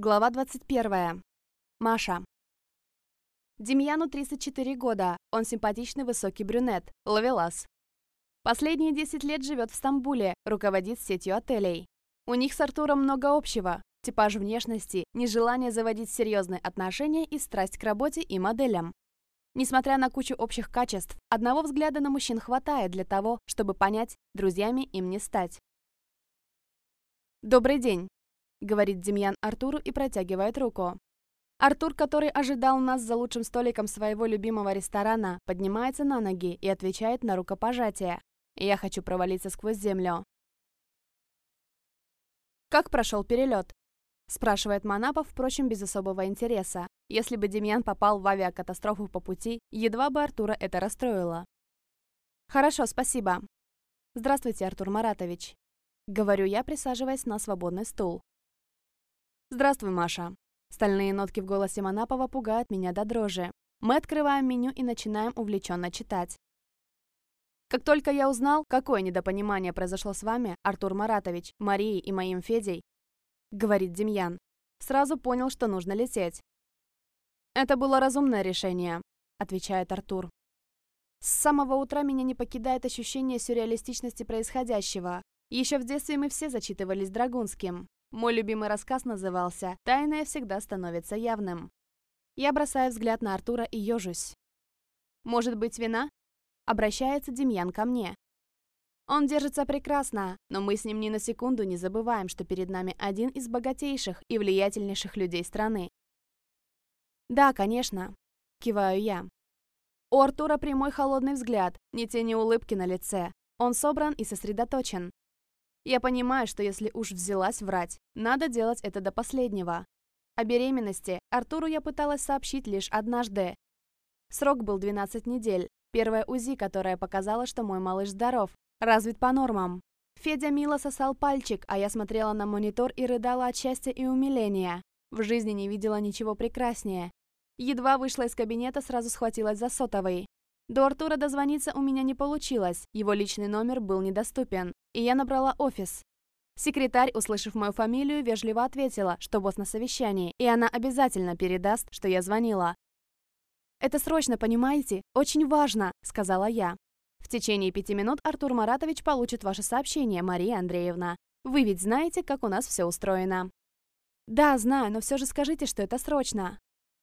Глава 21. Маша. Демьяну 34 года. Он симпатичный высокий брюнет. Ловелас. Последние 10 лет живет в Стамбуле, руководит сетью отелей. У них с Артуром много общего. Типаж внешности, нежелание заводить серьезные отношения и страсть к работе и моделям. Несмотря на кучу общих качеств, одного взгляда на мужчин хватает для того, чтобы понять, друзьями им не стать. «Добрый день!» — говорит Демьян Артуру и протягивает руку. Артур, который ожидал нас за лучшим столиком своего любимого ресторана, поднимается на ноги и отвечает на рукопожатие. Я хочу провалиться сквозь землю. «Как прошел перелет?» — спрашивает Манапов, впрочем, без особого интереса. Если бы Демьян попал в авиакатастрофу по пути, едва бы Артура это расстроило. «Хорошо, спасибо». «Здравствуйте, Артур Маратович», — говорю я, присаживаясь на свободный стул. «Здравствуй, Маша». Стальные нотки в голосе Манапова пугают меня до дрожи. Мы открываем меню и начинаем увлеченно читать. Как только я узнал, какое недопонимание произошло с вами, Артур Маратович, Марией и моим Федей, говорит Демьян, сразу понял, что нужно лететь. Это было разумное решение, отвечает Артур. С самого утра меня не покидает ощущение сюрреалистичности происходящего. Еще в детстве мы все зачитывались Драгунским. Мой любимый рассказ назывался «Тайное всегда становится явным». Я бросаю взгляд на Артура и ежусь. «Может быть, вина?» Обращается Демьян ко мне. Он держится прекрасно, но мы с ним ни на секунду не забываем, что перед нами один из богатейших и влиятельнейших людей страны. «Да, конечно», — киваю я. У Артура прямой холодный взгляд, ни тени улыбки на лице. Он собран и сосредоточен. Я понимаю, что если уж взялась врать, надо делать это до последнего. О беременности Артуру я пыталась сообщить лишь однажды. Срок был 12 недель. Первая УЗИ, которая показала, что мой малыш здоров, развит по нормам. Федя мило сосал пальчик, а я смотрела на монитор и рыдала от счастья и умиления. В жизни не видела ничего прекраснее. Едва вышла из кабинета, сразу схватилась за сотовый. До Артура дозвониться у меня не получилось, его личный номер был недоступен, и я набрала офис. Секретарь, услышав мою фамилию, вежливо ответила, что босс на совещании, и она обязательно передаст, что я звонила. «Это срочно, понимаете? Очень важно», — сказала я. «В течение пяти минут Артур Маратович получит ваше сообщение, Мария Андреевна. Вы ведь знаете, как у нас все устроено». «Да, знаю, но все же скажите, что это срочно».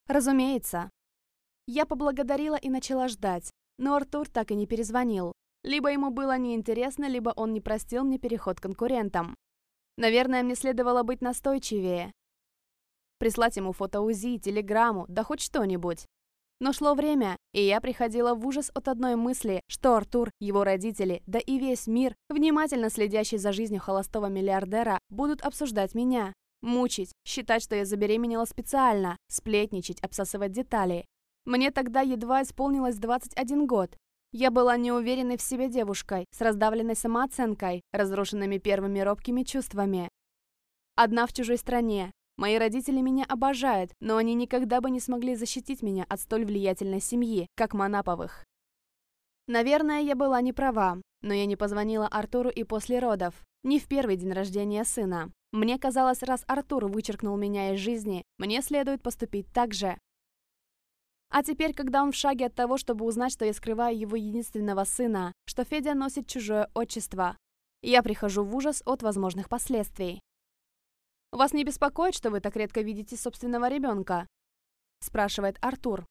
«Разумеется». Я поблагодарила и начала ждать, но Артур так и не перезвонил. Либо ему было неинтересно, либо он не простил мне переход конкурентам. Наверное, мне следовало быть настойчивее. Прислать ему фото УЗИ, телеграмму, да хоть что-нибудь. Но шло время, и я приходила в ужас от одной мысли, что Артур, его родители, да и весь мир, внимательно следящий за жизнью холостого миллиардера, будут обсуждать меня, мучить, считать, что я забеременела специально, сплетничать, обсасывать детали. Мне тогда едва исполнилось 21 год. Я была неуверенной в себе девушкой, с раздавленной самооценкой, разрушенными первыми робкими чувствами. Одна в чужой стране. Мои родители меня обожают, но они никогда бы не смогли защитить меня от столь влиятельной семьи, как Манаповых. Наверное, я была не права, но я не позвонила Артуру и после родов, не в первый день рождения сына. Мне казалось, раз Артур вычеркнул меня из жизни, мне следует поступить так же. А теперь, когда он в шаге от того, чтобы узнать, что я скрываю его единственного сына, что Федя носит чужое отчество, я прихожу в ужас от возможных последствий. «Вас не беспокоит, что вы так редко видите собственного ребенка?» спрашивает Артур.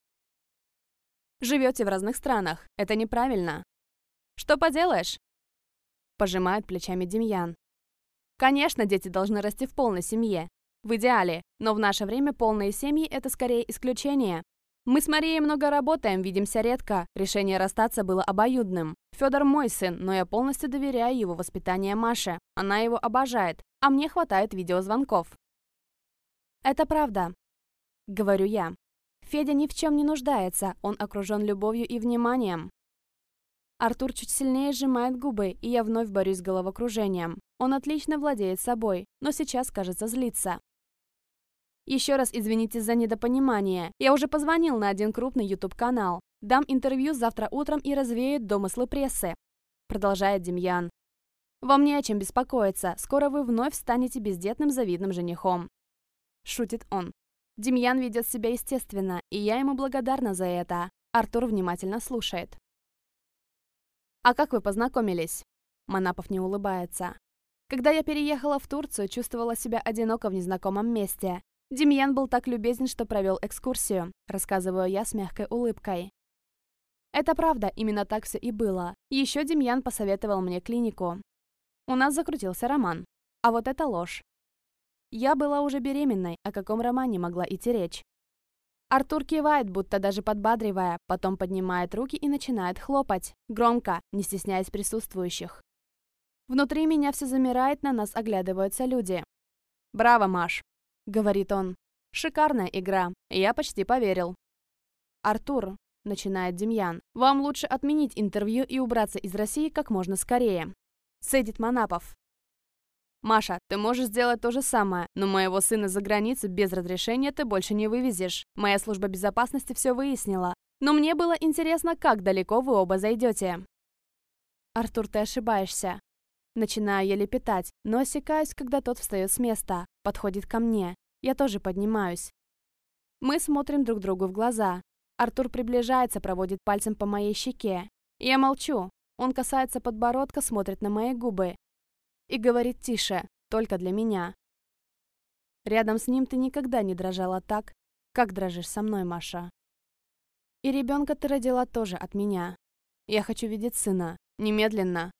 «Живете в разных странах. Это неправильно». «Что поделаешь?» Пожимает плечами Демьян. «Конечно, дети должны расти в полной семье. В идеале. Но в наше время полные семьи – это скорее исключение. Мы с Марией много работаем, видимся редко. Решение расстаться было обоюдным. Федор мой сын, но я полностью доверяю его воспитанию Маше. Она его обожает, а мне хватает видеозвонков. Это правда, говорю я. Федя ни в чем не нуждается, он окружен любовью и вниманием. Артур чуть сильнее сжимает губы, и я вновь борюсь с головокружением. Он отлично владеет собой, но сейчас, кажется, злится. Еще раз извините за недопонимание. Я уже позвонил на один крупный YouTube-канал. Дам интервью завтра утром и развеет домыслы прессы. Продолжает Демьян. Вам не о чем беспокоиться. Скоро вы вновь станете бездетным завидным женихом. шутит он. Демьян ведет себя естественно, и я ему благодарна за это. Артур внимательно слушает. «А как вы познакомились?» Манапов не улыбается. «Когда я переехала в Турцию, чувствовала себя одиноко в незнакомом месте. Демьян был так любезен, что провел экскурсию», рассказываю я с мягкой улыбкой. Это правда, именно так все и было. Еще Демьян посоветовал мне клинику. У нас закрутился роман. А вот это ложь. Я была уже беременной, о каком романе могла идти речь. Артур кивает, будто даже подбадривая, потом поднимает руки и начинает хлопать. Громко, не стесняясь присутствующих. Внутри меня все замирает, на нас оглядываются люди. «Браво, Маш!» — говорит он. «Шикарная игра. Я почти поверил». «Артур», — начинает Демьян, «вам лучше отменить интервью и убраться из России как можно скорее». Цедит Манапов. «Маша, ты можешь сделать то же самое, но моего сына за границу без разрешения ты больше не вывезешь. Моя служба безопасности все выяснила. Но мне было интересно, как далеко вы оба зайдете». «Артур, ты ошибаешься». Начинаю я лепетать, но осекаюсь, когда тот встает с места, подходит ко мне. Я тоже поднимаюсь. Мы смотрим друг другу в глаза. Артур приближается, проводит пальцем по моей щеке. Я молчу. Он касается подбородка, смотрит на мои губы и говорит тише, только для меня. Рядом с ним ты никогда не дрожала так, как дрожишь со мной, Маша. И ребенка ты родила тоже от меня. Я хочу видеть сына. Немедленно.